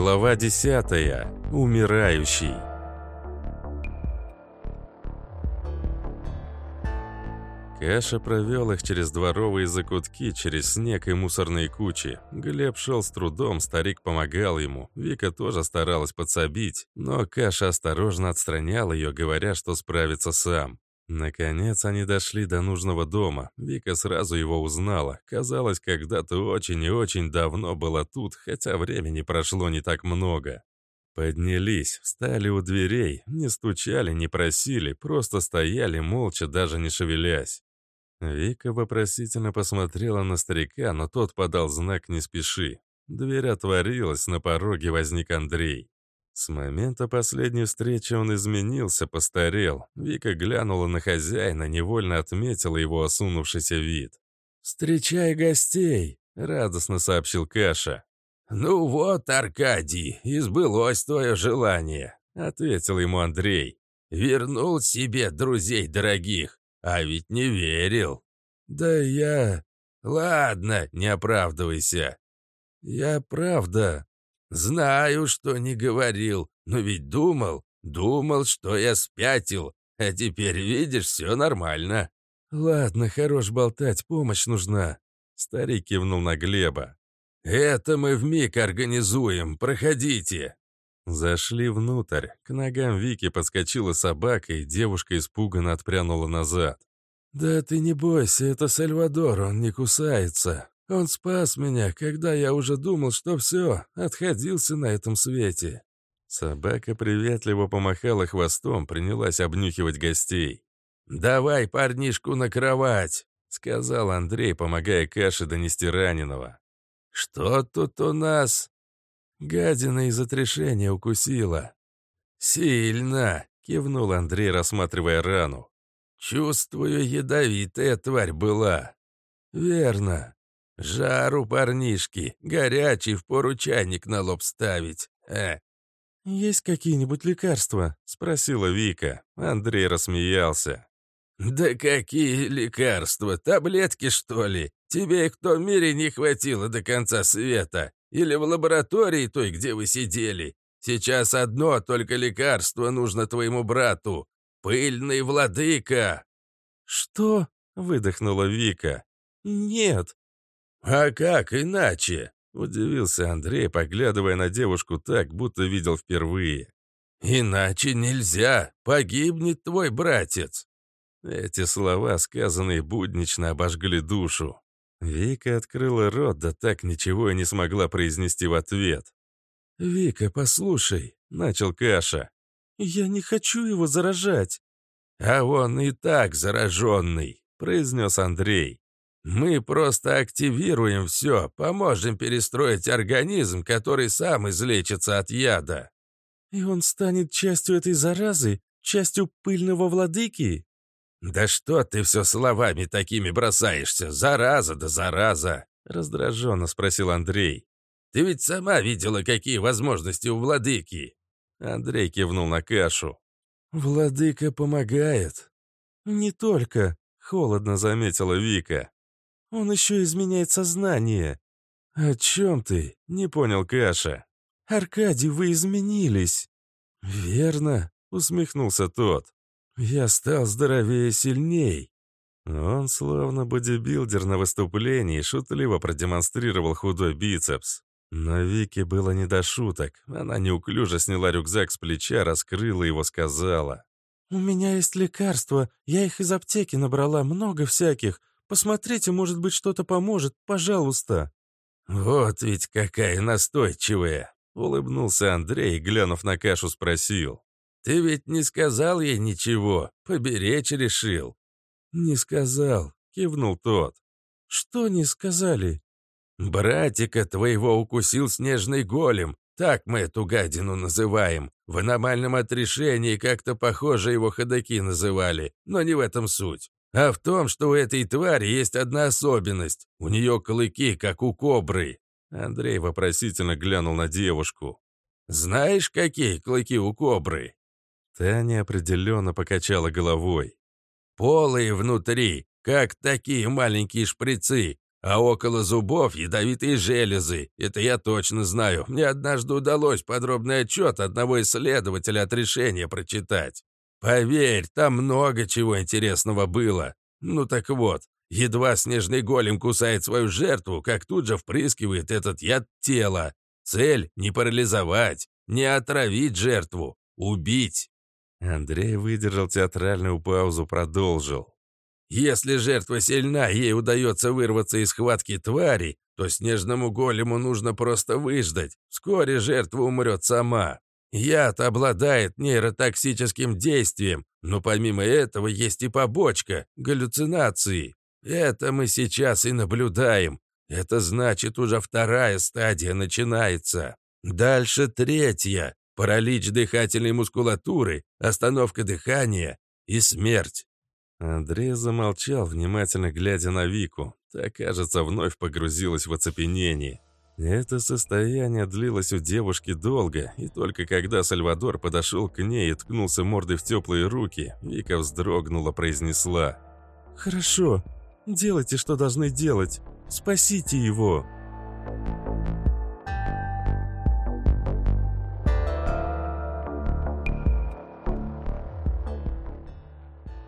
Глава 10. Умирающий. Каша провел их через дворовые закутки, через снег и мусорные кучи. Глеб шел с трудом, старик помогал ему. Вика тоже старалась подсобить, но Каша осторожно отстранял ее, говоря, что справится сам. Наконец они дошли до нужного дома. Вика сразу его узнала. Казалось, когда-то очень и очень давно была тут, хотя времени прошло не так много. Поднялись, встали у дверей, не стучали, не просили, просто стояли молча, даже не шевелясь. Вика вопросительно посмотрела на старика, но тот подал знак «не спеши». Дверь отворилась, на пороге возник Андрей. С момента последней встречи он изменился, постарел. Вика глянула на хозяина, невольно отметила его осунувшийся вид. «Встречай гостей!» — радостно сообщил Каша. «Ну вот, Аркадий, избылось твое желание», — ответил ему Андрей. «Вернул себе друзей дорогих, а ведь не верил». «Да я...» «Ладно, не оправдывайся». «Я правда...» «Знаю, что не говорил, но ведь думал, думал, что я спятил, а теперь, видишь, все нормально». «Ладно, хорош болтать, помощь нужна». Старик кивнул на Глеба. «Это мы вмиг организуем, проходите». Зашли внутрь. К ногам Вики подскочила собака, и девушка испуганно отпрянула назад. «Да ты не бойся, это Сальвадор, он не кусается. Он спас меня, когда я уже думал, что все, отходился на этом свете». Собака приветливо помахала хвостом, принялась обнюхивать гостей. «Давай парнишку на кровать», — сказал Андрей, помогая Каше донести раненого. «Что тут у нас?» Гадина из отрешения укусила. «Сильно!» — кивнул Андрей, рассматривая рану. «Чувствую, ядовитая тварь была». «Верно. Жару парнишки, горячий в пору чайник на лоб ставить. Э. «Есть какие-нибудь лекарства?» — спросила Вика. Андрей рассмеялся. «Да какие лекарства? Таблетки, что ли? Тебе их в том мире не хватило до конца света? Или в лаборатории той, где вы сидели? Сейчас одно только лекарство нужно твоему брату. Пыльный владыка!» «Что?» — выдохнула Вика. «Нет, «А как иначе?» — удивился Андрей, поглядывая на девушку так, будто видел впервые. «Иначе нельзя, погибнет твой братец!» Эти слова, сказанные буднично, обожгли душу. Вика открыла рот, да так ничего и не смогла произнести в ответ. «Вика, послушай», — начал Каша. «Я не хочу его заражать». «А он и так зараженный», — произнес Андрей. Мы просто активируем все, поможем перестроить организм, который сам излечится от яда». «И он станет частью этой заразы? Частью пыльного владыки?» «Да что ты все словами такими бросаешься? Зараза да зараза!» — раздраженно спросил Андрей. «Ты ведь сама видела, какие возможности у владыки!» Андрей кивнул на кашу. «Владыка помогает». «Не только», — холодно заметила Вика. Он еще изменяет сознание». «О чем ты?» — не понял Каша. «Аркадий, вы изменились». «Верно», — усмехнулся тот. «Я стал здоровее и сильней». Он, словно бодибилдер на выступлении, шутливо продемонстрировал худой бицепс. Но Вике было не до шуток. Она неуклюже сняла рюкзак с плеча, раскрыла его, сказала. «У меня есть лекарства. Я их из аптеки набрала, много всяких. Посмотрите, может быть, что-то поможет, пожалуйста». «Вот ведь какая настойчивая!» — улыбнулся Андрей, глянув на кашу, спросил. «Ты ведь не сказал ей ничего, поберечь решил». «Не сказал», — кивнул тот. «Что не сказали?» «Братика твоего укусил снежный голем, так мы эту гадину называем. В аномальном отрешении как-то похоже его ходаки называли, но не в этом суть. А в том, что у этой твари есть одна особенность. У нее клыки, как у кобры. Андрей вопросительно глянул на девушку. «Знаешь, какие клыки у кобры?» Таня определенно покачала головой. «Полые внутри, как такие маленькие шприцы. А около зубов ядовитые железы. Это я точно знаю. Мне однажды удалось подробный отчет одного исследователя от решения прочитать. Поверь, там много чего интересного было. Ну так вот, едва снежный голем кусает свою жертву, как тут же впрыскивает этот яд тела. Цель — не парализовать, не отравить жертву, убить. Андрей выдержал театральную паузу, продолжил. Если жертва сильна, ей удается вырваться из схватки твари, то снежному голему нужно просто выждать. Вскоре жертва умрет сама. Яд обладает нейротоксическим действием, но помимо этого есть и побочка – галлюцинации. Это мы сейчас и наблюдаем. Это значит, уже вторая стадия начинается. Дальше третья – паралич дыхательной мускулатуры, остановка дыхания и смерть. Андрей замолчал, внимательно глядя на Вику. Та, кажется, вновь погрузилась в оцепенение. Это состояние длилось у девушки долго, и только когда Сальвадор подошел к ней и ткнулся мордой в теплые руки, Вика вздрогнула, произнесла. «Хорошо, делайте, что должны делать. Спасите его!»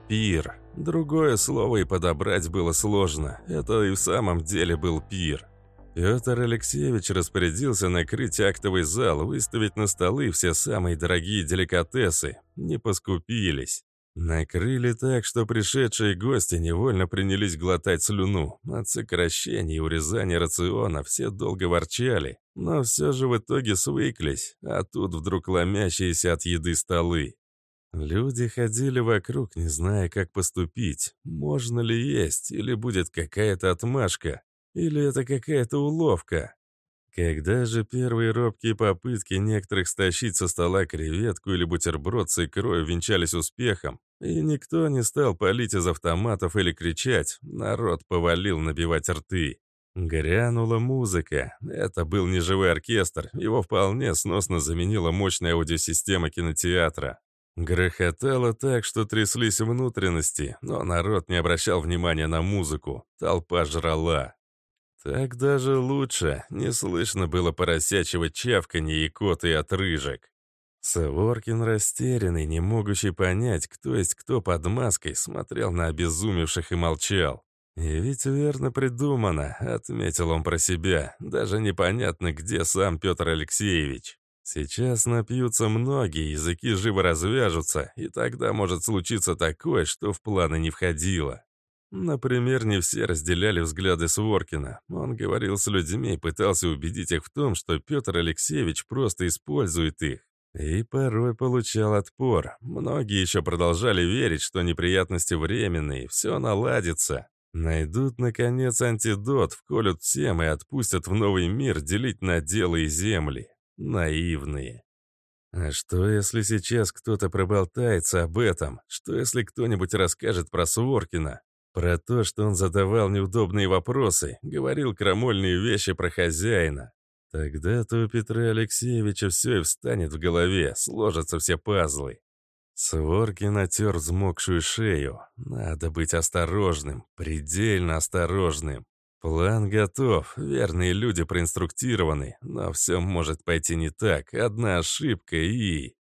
Пир. Другое слово и подобрать было сложно. Это и в самом деле был пир. Петр Алексеевич распорядился накрыть актовый зал, выставить на столы все самые дорогие деликатесы. Не поскупились. Накрыли так, что пришедшие гости невольно принялись глотать слюну. От сокращения и урезания рациона все долго ворчали, но все же в итоге свыклись, а тут вдруг ломящиеся от еды столы. Люди ходили вокруг, не зная, как поступить. Можно ли есть, или будет какая-то отмашка, или это какая-то уловка. Когда же первые робкие попытки некоторых стащить со стола креветку или бутерброд с икрой венчались успехом, и никто не стал палить из автоматов или кричать, народ повалил набивать рты. Грянула музыка. Это был не живой оркестр, его вполне сносно заменила мощная аудиосистема кинотеатра. Грохотало так, что тряслись внутренности, но народ не обращал внимания на музыку. Толпа жрала. Так даже лучше. Не слышно было поросячьего чавканья и коты и отрыжек. Саворкин растерянный, не могущий понять, кто есть кто под маской, смотрел на обезумевших и молчал. «И ведь верно придумано», — отметил он про себя. «Даже непонятно, где сам Петр Алексеевич». Сейчас напьются многие, языки живо развяжутся, и тогда может случиться такое, что в планы не входило. Например, не все разделяли взгляды Своркина. Он говорил с людьми, пытался убедить их в том, что Петр Алексеевич просто использует их. И порой получал отпор. Многие еще продолжали верить, что неприятности временные, все наладится. Найдут, наконец, антидот, вколют всем и отпустят в новый мир делить наделы и земли. Наивные. А что, если сейчас кто-то проболтается об этом? Что, если кто-нибудь расскажет про Своркина? Про то, что он задавал неудобные вопросы, говорил крамольные вещи про хозяина. Тогда-то у Петра Алексеевича все и встанет в голове, сложатся все пазлы. Своркин отер взмокшую шею. Надо быть осторожным, предельно осторожным. План готов, верные люди проинструктированы, но все может пойти не так, одна ошибка и...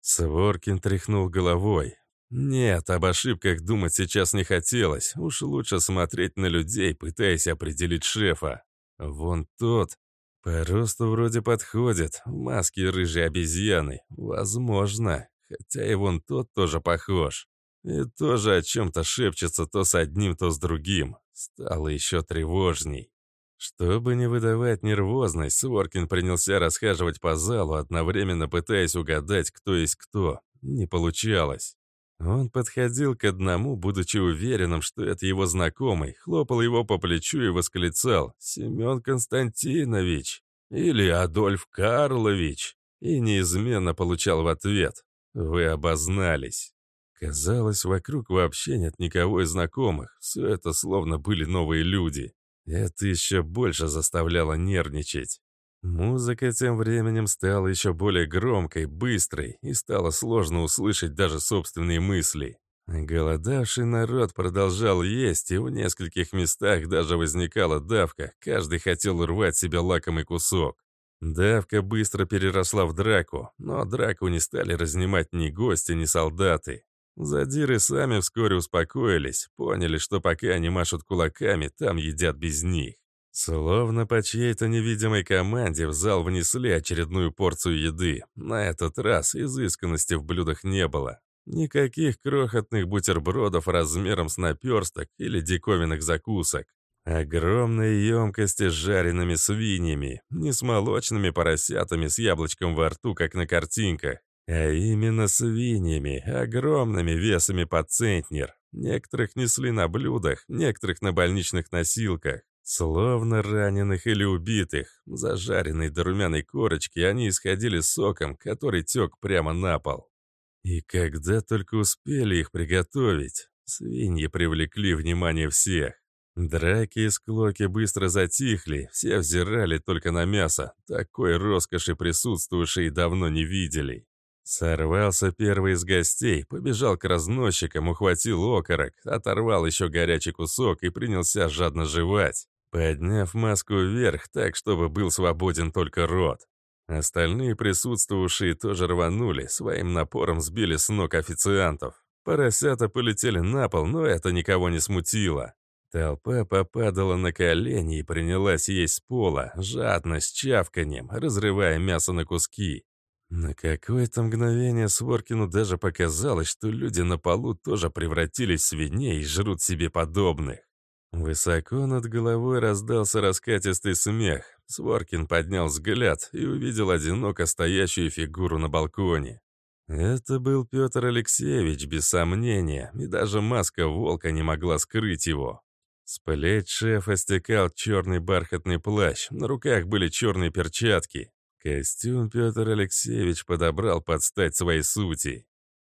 Своркин тряхнул головой. Нет, об ошибках думать сейчас не хотелось, уж лучше смотреть на людей, пытаясь определить шефа. Вон тот, по росту вроде подходит, в маске рыжей обезьяны, возможно, хотя и вон тот тоже похож. И тоже о чем-то шепчется то с одним, то с другим. Стало еще тревожней. Чтобы не выдавать нервозность, Своркин принялся расхаживать по залу, одновременно пытаясь угадать, кто есть кто. Не получалось. Он подходил к одному, будучи уверенным, что это его знакомый, хлопал его по плечу и восклицал «Семен Константинович» или «Адольф Карлович» и неизменно получал в ответ «Вы обознались». Казалось, вокруг вообще нет никого из знакомых. Все это словно были новые люди. Это еще больше заставляло нервничать. Музыка тем временем стала еще более громкой, быстрой, и стало сложно услышать даже собственные мысли. Голодавший народ продолжал есть, и в нескольких местах даже возникала давка, каждый хотел урвать себе лакомый кусок. Давка быстро переросла в драку, но драку не стали разнимать ни гости, ни солдаты. Задиры сами вскоре успокоились, поняли, что пока они машут кулаками, там едят без них. Словно по чьей-то невидимой команде в зал внесли очередную порцию еды. На этот раз изысканности в блюдах не было. Никаких крохотных бутербродов размером с наперсток или диковинных закусок. Огромные емкости с жареными свиньями, не с молочными поросятами с яблочком во рту, как на картинках, а именно свиньями, огромными весами по центнер. Некоторых несли на блюдах, некоторых на больничных носилках. Словно раненых или убитых, зажаренные до румяной корочки, они исходили соком, который тек прямо на пол. И когда только успели их приготовить, свиньи привлекли внимание всех. Драки и склоки быстро затихли, все взирали только на мясо, такой роскоши присутствующие давно не видели. Сорвался первый из гостей, побежал к разносчикам, ухватил окорок, оторвал еще горячий кусок и принялся жадно жевать подняв маску вверх так, чтобы был свободен только рот. Остальные присутствующие тоже рванули, своим напором сбили с ног официантов. Поросята полетели на пол, но это никого не смутило. Толпа попадала на колени и принялась есть с пола, жадно, с чавканием, разрывая мясо на куски. На какое-то мгновение Своркину даже показалось, что люди на полу тоже превратились в свиней и жрут себе подобных. Высоко над головой раздался раскатистый смех. Своркин поднял взгляд и увидел одиноко стоящую фигуру на балконе. Это был Петр Алексеевич, без сомнения, и даже маска волка не могла скрыть его. С плеч шефа стекал черный бархатный плащ, на руках были черные перчатки. Костюм Петр Алексеевич подобрал под стать своей сути.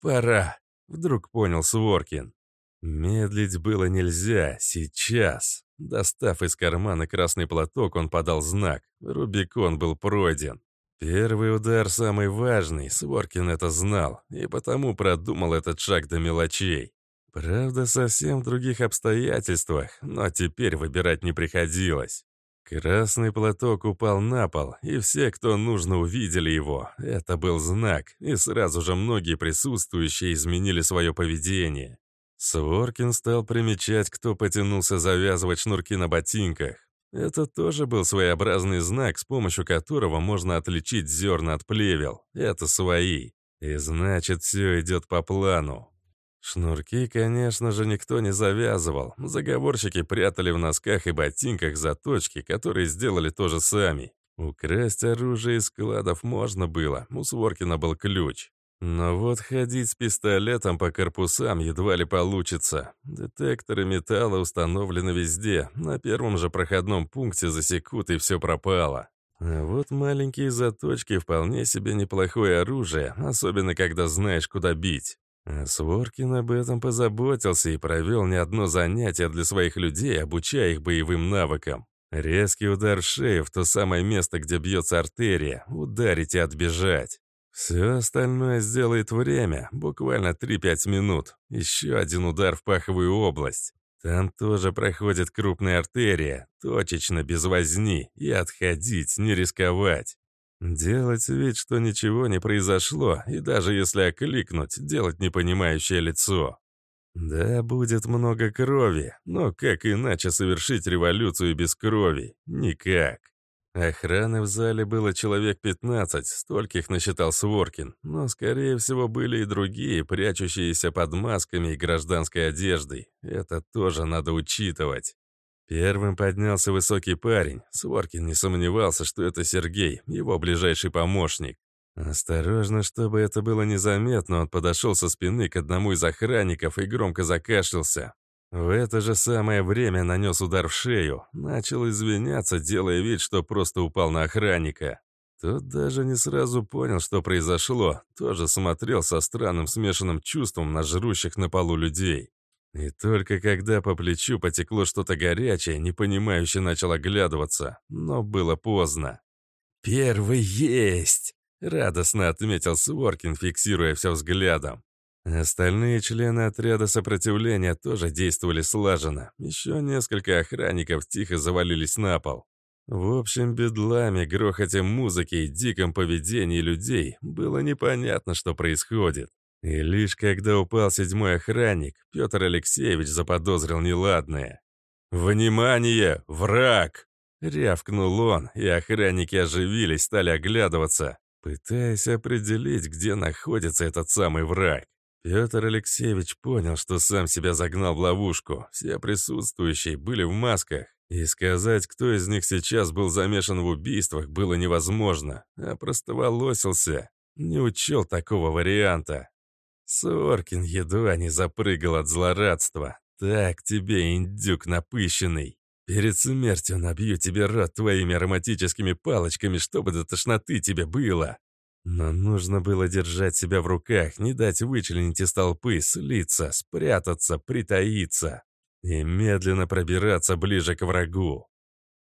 «Пора», — вдруг понял Своркин. Медлить было нельзя, сейчас. Достав из кармана красный платок, он подал знак. Рубикон был пройден. Первый удар самый важный, Своркин это знал, и потому продумал этот шаг до мелочей. Правда, совсем в других обстоятельствах, но теперь выбирать не приходилось. Красный платок упал на пол, и все, кто нужно, увидели его. Это был знак, и сразу же многие присутствующие изменили свое поведение. Своркин стал примечать, кто потянулся завязывать шнурки на ботинках. Это тоже был своеобразный знак, с помощью которого можно отличить зерна от плевел. Это свои. И значит, все идет по плану. Шнурки, конечно же, никто не завязывал. Заговорщики прятали в носках и ботинках заточки, которые сделали то же сами. Украсть оружие из складов можно было, у Своркина был ключ. Но вот ходить с пистолетом по корпусам едва ли получится. Детекторы металла установлены везде, на первом же проходном пункте засекут и все пропало. А вот маленькие заточки вполне себе неплохое оружие, особенно когда знаешь, куда бить. А Своркин об этом позаботился и провел не одно занятие для своих людей, обучая их боевым навыкам. Резкий удар в шею в то самое место, где бьется артерия, ударить и отбежать. Все остальное сделает время, буквально 3-5 минут. Еще один удар в паховую область. Там тоже проходит крупная артерия, точечно, без возни, и отходить, не рисковать. Делать вид, что ничего не произошло, и даже если окликнуть, делать непонимающее лицо. Да, будет много крови, но как иначе совершить революцию без крови? Никак. Охраны в зале было человек 15, стольких насчитал Своркин, но, скорее всего, были и другие, прячущиеся под масками и гражданской одеждой. Это тоже надо учитывать. Первым поднялся высокий парень. Своркин не сомневался, что это Сергей, его ближайший помощник. Осторожно, чтобы это было незаметно, он подошел со спины к одному из охранников и громко закашлялся. В это же самое время нанес удар в шею, начал извиняться, делая вид, что просто упал на охранника. Тот даже не сразу понял, что произошло, тоже смотрел со странным смешанным чувством на жрущих на полу людей. И только когда по плечу потекло что-то горячее, непонимающе начал оглядываться, но было поздно. «Первый есть!» — радостно отметил Своркин, фиксируя все взглядом. Остальные члены отряда сопротивления тоже действовали слаженно. Еще несколько охранников тихо завалились на пол. В общем бедламе, грохоте музыки и диком поведении людей было непонятно, что происходит. И лишь когда упал седьмой охранник, Петр Алексеевич заподозрил неладное. «Внимание! Враг!» Рявкнул он, и охранники оживились, стали оглядываться, пытаясь определить, где находится этот самый враг. Петр Алексеевич понял, что сам себя загнал в ловушку. Все присутствующие были в масках. И сказать, кто из них сейчас был замешан в убийствах, было невозможно. А простоволосился. Не учел такого варианта. Соркин едва не запрыгал от злорадства. «Так тебе, индюк напыщенный! Перед смертью набью тебе рот твоими ароматическими палочками, чтобы до тошноты тебе было!» Но нужно было держать себя в руках, не дать вычленить из толпы, слиться, спрятаться, притаиться и медленно пробираться ближе к врагу.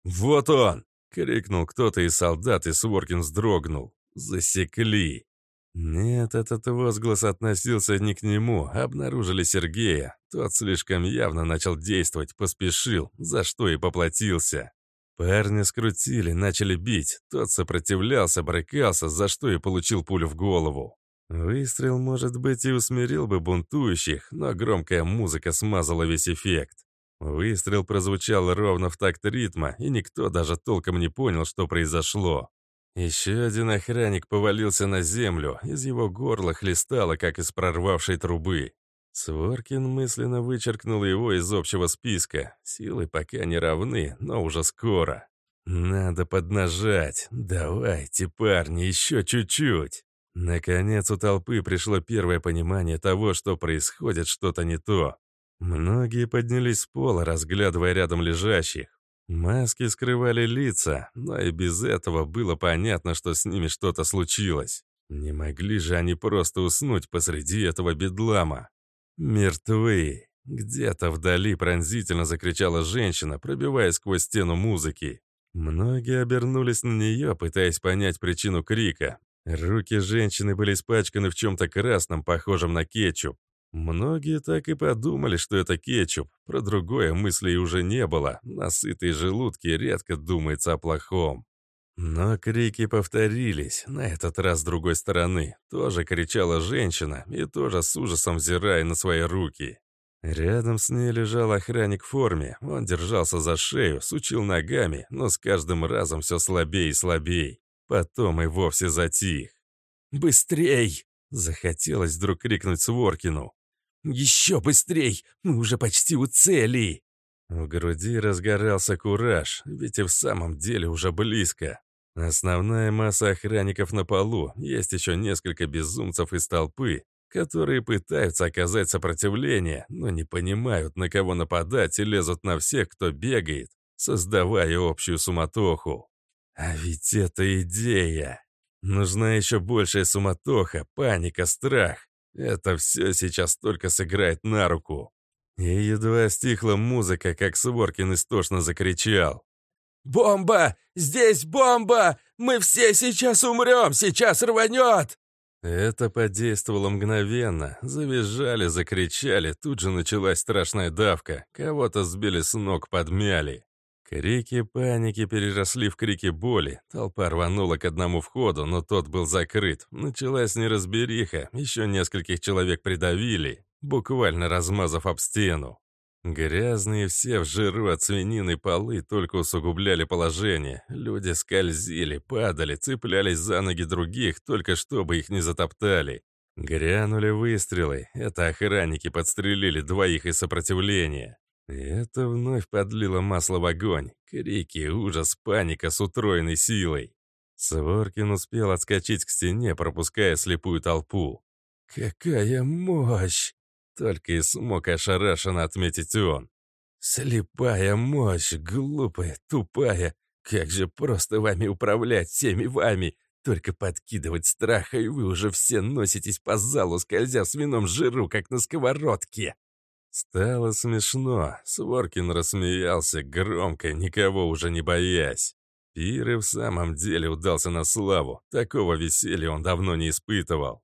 «Вот он!» — крикнул кто-то из солдат, и Своркин вздрогнул. «Засекли!» Нет, этот возглас относился не к нему, обнаружили Сергея. Тот слишком явно начал действовать, поспешил, за что и поплатился. Парня скрутили, начали бить. Тот сопротивлялся, брыкался, за что и получил пулю в голову. Выстрел, может быть, и усмирил бы бунтующих, но громкая музыка смазала весь эффект. Выстрел прозвучал ровно в такт ритма, и никто даже толком не понял, что произошло. Еще один охранник повалился на землю, из его горла хлестало, как из прорвавшей трубы. Своркин мысленно вычеркнул его из общего списка. Силы пока не равны, но уже скоро. Надо поднажать. Давайте, парни, еще чуть-чуть. Наконец у толпы пришло первое понимание того, что происходит что-то не то. Многие поднялись с пола, разглядывая рядом лежащих. Маски скрывали лица, но и без этого было понятно, что с ними что-то случилось. Не могли же они просто уснуть посреди этого бедлама. Мертвы. Где-то вдали пронзительно закричала женщина, пробиваясь сквозь стену музыки. Многие обернулись на нее, пытаясь понять причину крика. Руки женщины были испачканы в чем-то красном, похожем на кетчуп. Многие так и подумали, что это кетчуп. Про другое мыслей уже не было. На сытые желудки редко думается о плохом. Но крики повторились, на этот раз с другой стороны. Тоже кричала женщина и тоже с ужасом взирая на свои руки. Рядом с ней лежал охранник в форме. Он держался за шею, сучил ногами, но с каждым разом все слабее и слабее. Потом и вовсе затих. «Быстрей!» — захотелось вдруг крикнуть Своркину. «Еще быстрей! Мы уже почти у цели!» В груди разгорался кураж, ведь и в самом деле уже близко. Основная масса охранников на полу, есть еще несколько безумцев из толпы, которые пытаются оказать сопротивление, но не понимают, на кого нападать и лезут на всех, кто бегает, создавая общую суматоху. А ведь это идея! Нужна еще большая суматоха, паника, страх. Это все сейчас только сыграет на руку. И едва стихла музыка, как Своркин истошно закричал. «Бомба! Здесь бомба! Мы все сейчас умрем! Сейчас рванет!» Это подействовало мгновенно. Завизжали, закричали, тут же началась страшная давка. Кого-то сбили с ног, подмяли. Крики паники переросли в крики боли. Толпа рванула к одному входу, но тот был закрыт. Началась неразбериха, еще нескольких человек придавили, буквально размазав об стену. Грязные все в жиру от свинины полы только усугубляли положение. Люди скользили, падали, цеплялись за ноги других, только чтобы их не затоптали. Грянули выстрелы. Это охранники подстрелили двоих из сопротивления. Это вновь подлило масло в огонь. Крики, ужас, паника с утроенной силой. Своркин успел отскочить к стене, пропуская слепую толпу. «Какая мощь!» — только и смог ошарашенно отметить он. «Слепая мощь, глупая, тупая. Как же просто вами управлять, всеми вами. Только подкидывать страха, и вы уже все носитесь по залу, скользя в свином жиру, как на сковородке». Стало смешно. Своркин рассмеялся громко, никого уже не боясь. Пир и в самом деле удался на славу. Такого веселья он давно не испытывал.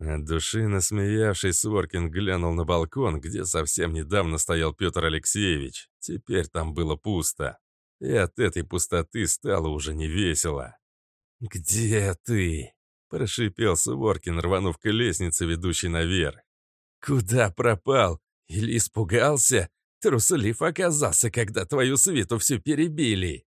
От души насмеявшись, Своркин глянул на балкон, где совсем недавно стоял Петр Алексеевич. Теперь там было пусто. И от этой пустоты стало уже не весело. «Где ты?» – прошипел Своркин, рванув к лестнице, ведущей наверх. «Куда пропал? Или испугался? Труслив оказался, когда твою свиту всю перебили!»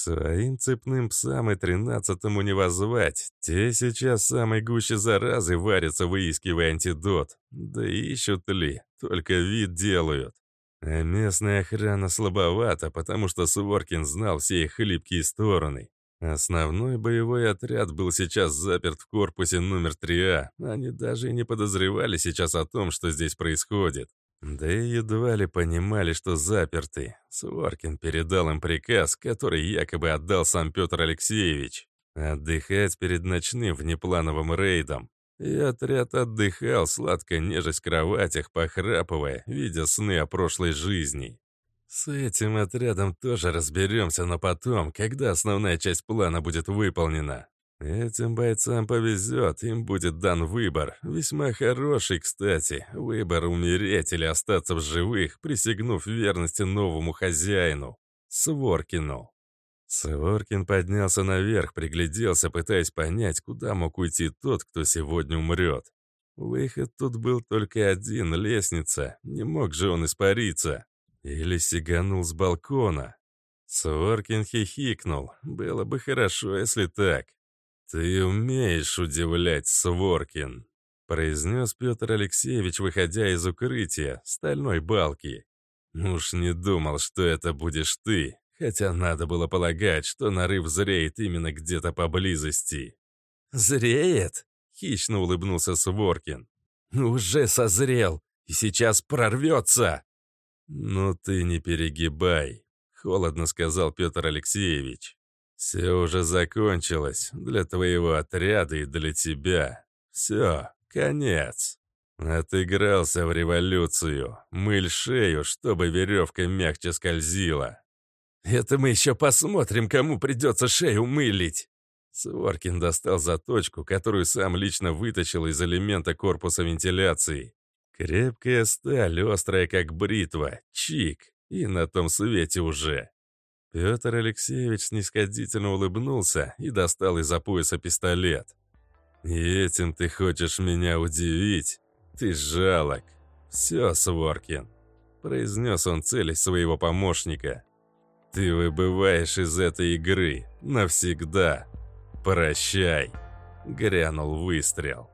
Своим цепным псам и тринадцатому не воззвать. Те сейчас самой гуще заразы варятся, выискивая антидот. Да ищут ли, только вид делают. А местная охрана слабовата, потому что Своркин знал все их хлипкие стороны. Основной боевой отряд был сейчас заперт в корпусе номер 3А. Они даже и не подозревали сейчас о том, что здесь происходит. Да и едва ли понимали, что заперты. Своркин передал им приказ, который якобы отдал сам Петр Алексеевич. Отдыхать перед ночным внеплановым рейдом. И отряд отдыхал, сладко нежесть в кроватях, похрапывая, видя сны о прошлой жизни. С этим отрядом тоже разберемся, но потом, когда основная часть плана будет выполнена. Этим бойцам повезет, им будет дан выбор. Весьма хороший, кстати. Выбор умереть или остаться в живых, присягнув верности новому хозяину. Своркину. Своркин поднялся наверх, пригляделся, пытаясь понять, куда мог уйти тот, кто сегодня умрет. Выход тут был только один — лестница. Не мог же он испариться. Или сиганул с балкона. Своркин хихикнул. Было бы хорошо, если так. «Ты умеешь удивлять, Своркин», — произнес Петр Алексеевич, выходя из укрытия, стальной балки. «Уж не думал, что это будешь ты, хотя надо было полагать, что нарыв зреет именно где-то поблизости». «Зреет?» — хищно улыбнулся Своркин. «Уже созрел, и сейчас прорвется!» «Ну ты не перегибай», — холодно сказал Петр Алексеевич. «Все уже закончилось для твоего отряда и для тебя. Все, конец. Отыгрался в революцию. Мыль шею, чтобы веревка мягче скользила». «Это мы еще посмотрим, кому придется шею мылить!» Своркин достал заточку, которую сам лично вытащил из элемента корпуса вентиляции. Крепкая сталь, острая как бритва, чик, и на том свете уже. Петр Алексеевич снисходительно улыбнулся и достал из-за пояса пистолет. «И этим ты хочешь меня удивить? Ты жалок. Все, Своркин», — произнес он цели своего помощника. «Ты выбываешь из этой игры навсегда. Прощай», — грянул выстрел.